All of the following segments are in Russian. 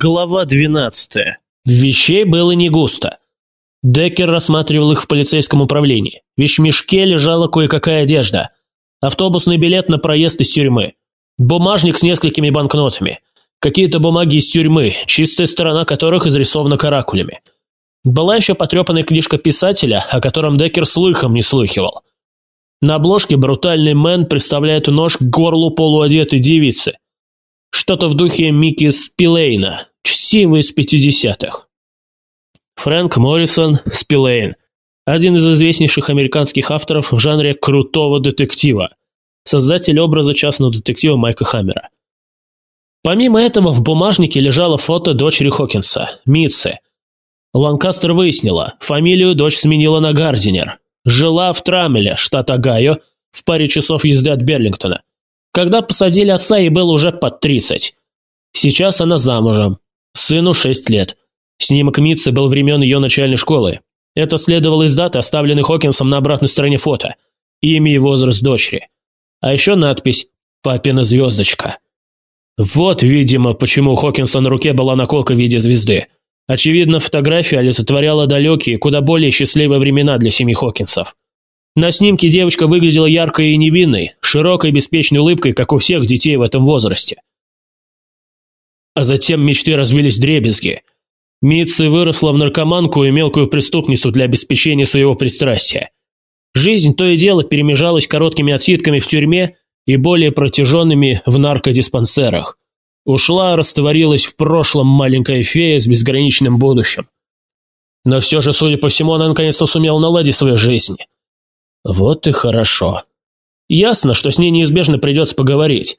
Глава 12. Вещей было не густо. Деккер рассматривал их в полицейском управлении. В вещмешке лежала кое-какая одежда. Автобусный билет на проезд из тюрьмы. Бумажник с несколькими банкнотами. Какие-то бумаги из тюрьмы, чистая сторона которых изрисована каракулями. Была еще потрепанная книжка писателя, о котором Деккер слыхом не слыхивал. На обложке брутальный мэн представляет нож к горлу полуодетой девицы – что-то в духе Микки Спилейна, чтивый из 50-х. Фрэнк Моррисон Спилейн, один из известнейших американских авторов в жанре крутого детектива, создатель образа частного детектива Майка Хаммера. Помимо этого, в бумажнике лежало фото дочери Хокинса, Митцы. Ланкастер выяснила, фамилию дочь сменила на Гардинер. Жила в Трамеле, штат Огайо, в паре часов езды от Берлингтона. Когда посадили отца, ей было уже под 30. Сейчас она замужем. Сыну 6 лет. Снимок Митцы был времен ее начальной школы. Это следовало из даты, оставленной Хокинсом на обратной стороне фото. Имя и возраст дочери. А еще надпись «Папина звездочка». Вот, видимо, почему у Хокинса на руке была наколка в виде звезды. Очевидно, фотография олицетворяла далекие, куда более счастливые времена для семьи Хокинсов. На снимке девочка выглядела яркой и невинной, широкой беспечной улыбкой, как у всех детей в этом возрасте. А затем мечты развились дребезги. Митси выросла в наркоманку и мелкую преступницу для обеспечения своего пристрастия. Жизнь то и дело перемежалась короткими отсидками в тюрьме и более протяженными в наркодиспансерах. Ушла, растворилась в прошлом маленькая фея с безграничным будущим. Но все же, судя по всему, она наконец-то сумела наладить свою жизнь. Вот и хорошо. Ясно, что с ней неизбежно придется поговорить.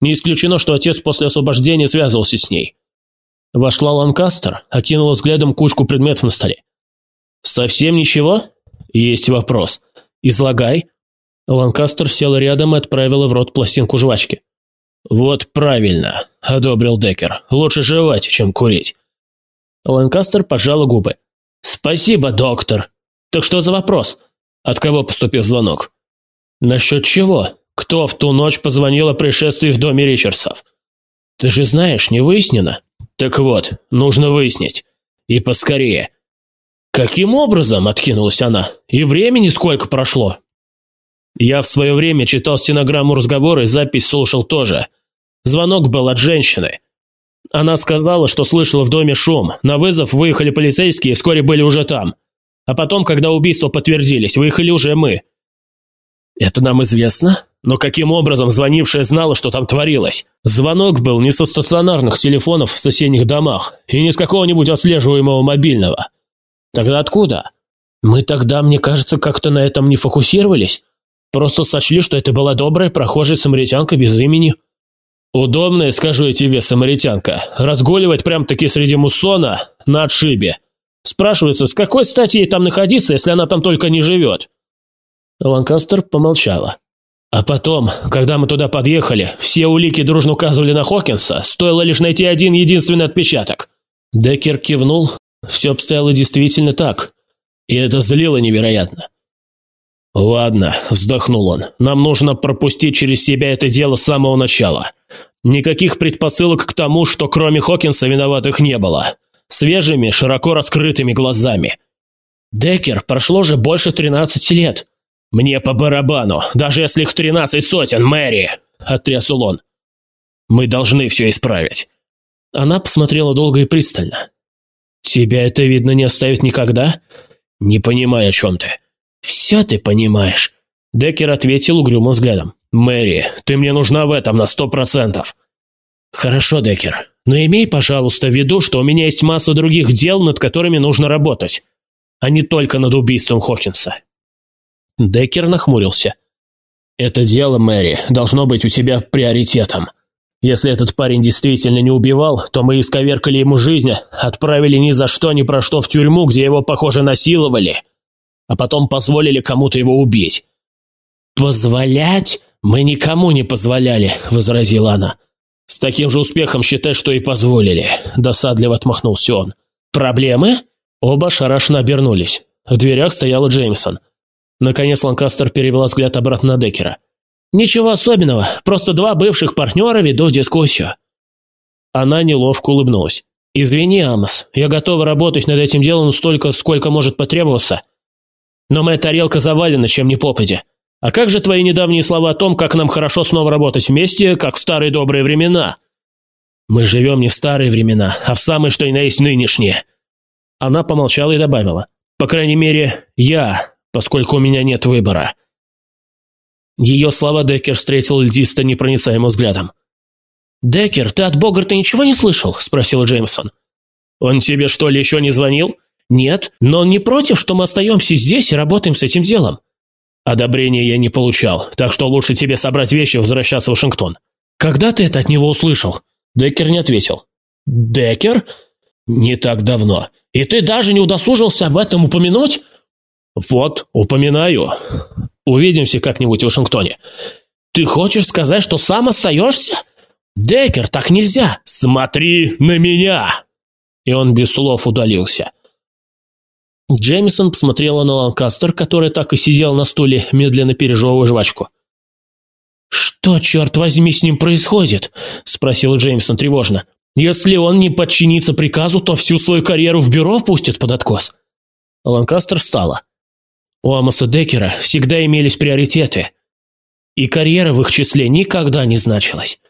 Не исключено, что отец после освобождения связывался с ней. Вошла Ланкастер, окинула взглядом кучку предметов на столе. «Совсем ничего?» «Есть вопрос. Излагай». Ланкастер села рядом и отправила в рот пластинку жвачки. «Вот правильно», – одобрил Деккер. «Лучше жевать, чем курить». Ланкастер пожала губы. «Спасибо, доктор. Так что за вопрос?» От кого поступил звонок? Насчет чего? Кто в ту ночь позвонил о происшествии в доме Ричардсов? Ты же знаешь, не выяснено? Так вот, нужно выяснить. И поскорее. Каким образом, откинулась она, и времени сколько прошло? Я в свое время читал стенограмму разговора и запись слушал тоже. Звонок был от женщины. Она сказала, что слышала в доме шум. На вызов выехали полицейские и вскоре были уже там. А потом, когда убийства подтвердились, выехали уже мы. Это нам известно? Но каким образом звонившая знала, что там творилось? Звонок был не со стационарных телефонов в соседних домах и не с какого-нибудь отслеживаемого мобильного. Тогда откуда? Мы тогда, мне кажется, как-то на этом не фокусировались. Просто сочли, что это была добрая прохожая самаритянка без имени. Удобная, скажу я тебе, самаритянка, разгуливать прям-таки среди муссона на отшибе. Спрашивается, с какой стати ей там находиться, если она там только не живет?» Ланкастер помолчала. А потом, когда мы туда подъехали, все улики дружно указывали на Хокинса, стоило лишь найти один единственный отпечаток. Деккер кивнул, все обстояло действительно так, и это злило невероятно. «Ладно», – вздохнул он, – «нам нужно пропустить через себя это дело с самого начала. Никаких предпосылок к тому, что кроме Хокинса виноватых не было свежими, широко раскрытыми глазами. «Деккер, прошло же больше тринадцати лет». «Мне по барабану, даже если их тринадцать сотен, Мэри!» – отрясул он. «Мы должны все исправить». Она посмотрела долго и пристально. «Тебя это, видно, не оставит никогда?» «Не понимаю, о чем ты». «Все ты понимаешь». Деккер ответил угрюмым взглядом. «Мэри, ты мне нужна в этом на сто процентов». «Хорошо, Деккер. Но имей, пожалуйста, в виду, что у меня есть масса других дел, над которыми нужно работать, а не только над убийством Хокинса». Деккер нахмурился. «Это дело, Мэри, должно быть у тебя приоритетом. Если этот парень действительно не убивал, то мы исковеркали ему жизнь, отправили ни за что, ни про что в тюрьму, где его, похоже, насиловали, а потом позволили кому-то его убить». «Позволять? Мы никому не позволяли», — возразила она. «С таким же успехом считай, что и позволили», – досадливо отмахнулся он. «Проблемы?» Оба шарашно обернулись. В дверях стояла Джеймсон. Наконец Ланкастер перевела взгляд обратно на Деккера. «Ничего особенного, просто два бывших партнера ведут дискуссию». Она неловко улыбнулась. «Извини, Амос, я готова работать над этим делом столько, сколько может потребоваться. Но моя тарелка завалена, чем ни попадя. А как же твои недавние слова о том, как нам хорошо снова работать вместе, как в старые добрые времена?» «Мы живем не в старые времена, а в самые что ни на есть нынешние». Она помолчала и добавила. «По крайней мере, я, поскольку у меня нет выбора». Ее слова Деккер встретил льдисто непроницаемым взглядом. «Деккер, ты от Богарта ничего не слышал?» – спросил Джеймсон. «Он тебе, что ли, еще не звонил?» «Нет, но он не против, что мы остаемся здесь и работаем с этим делом». «Одобрения я не получал, так что лучше тебе собрать вещи и возвращаться в Вашингтон». «Когда ты это от него услышал?» Деккер не ответил. «Деккер?» «Не так давно. И ты даже не удосужился об этом упомянуть?» «Вот, упоминаю. Увидимся как-нибудь в Вашингтоне». «Ты хочешь сказать, что сам остаешься?» «Деккер, так нельзя! Смотри на меня!» И он без слов удалился. Джеймисон посмотрела на Ланкастер, который так и сидел на стуле, медленно пережевывая жвачку. «Что, черт возьми, с ним происходит?» – спросил Джеймсон тревожно. «Если он не подчинится приказу, то всю свою карьеру в бюро пустит под откос». Ланкастер встала. У Амоса Деккера всегда имелись приоритеты, и карьера в их числе никогда не значилась.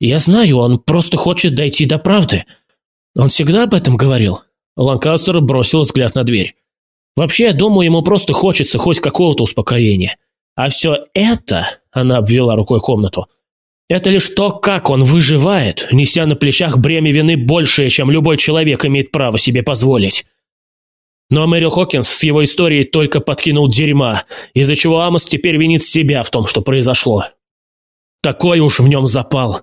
«Я знаю, он просто хочет дойти до правды. Он всегда об этом говорил». Ланкастер бросил взгляд на дверь. «Вообще, я думаю, ему просто хочется хоть какого-то успокоения. А все это...» – она обвела рукой комнату. «Это лишь то, как он выживает, неся на плечах бремя вины большее, чем любой человек имеет право себе позволить». Но Мэрил Хокинс с его историей только подкинул дерьма, из-за чего Амос теперь винит себя в том, что произошло. Такой уж в нем запал.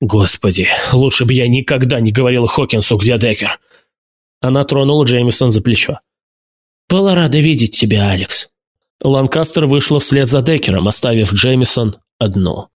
Господи, лучше бы я никогда не говорил Хокинсу, где Деккер. Она тронула Джеймисон за плечо. «Была рада видеть тебя, Алекс». Ланкастер вышла вслед за Деккером, оставив Джеймисон одну.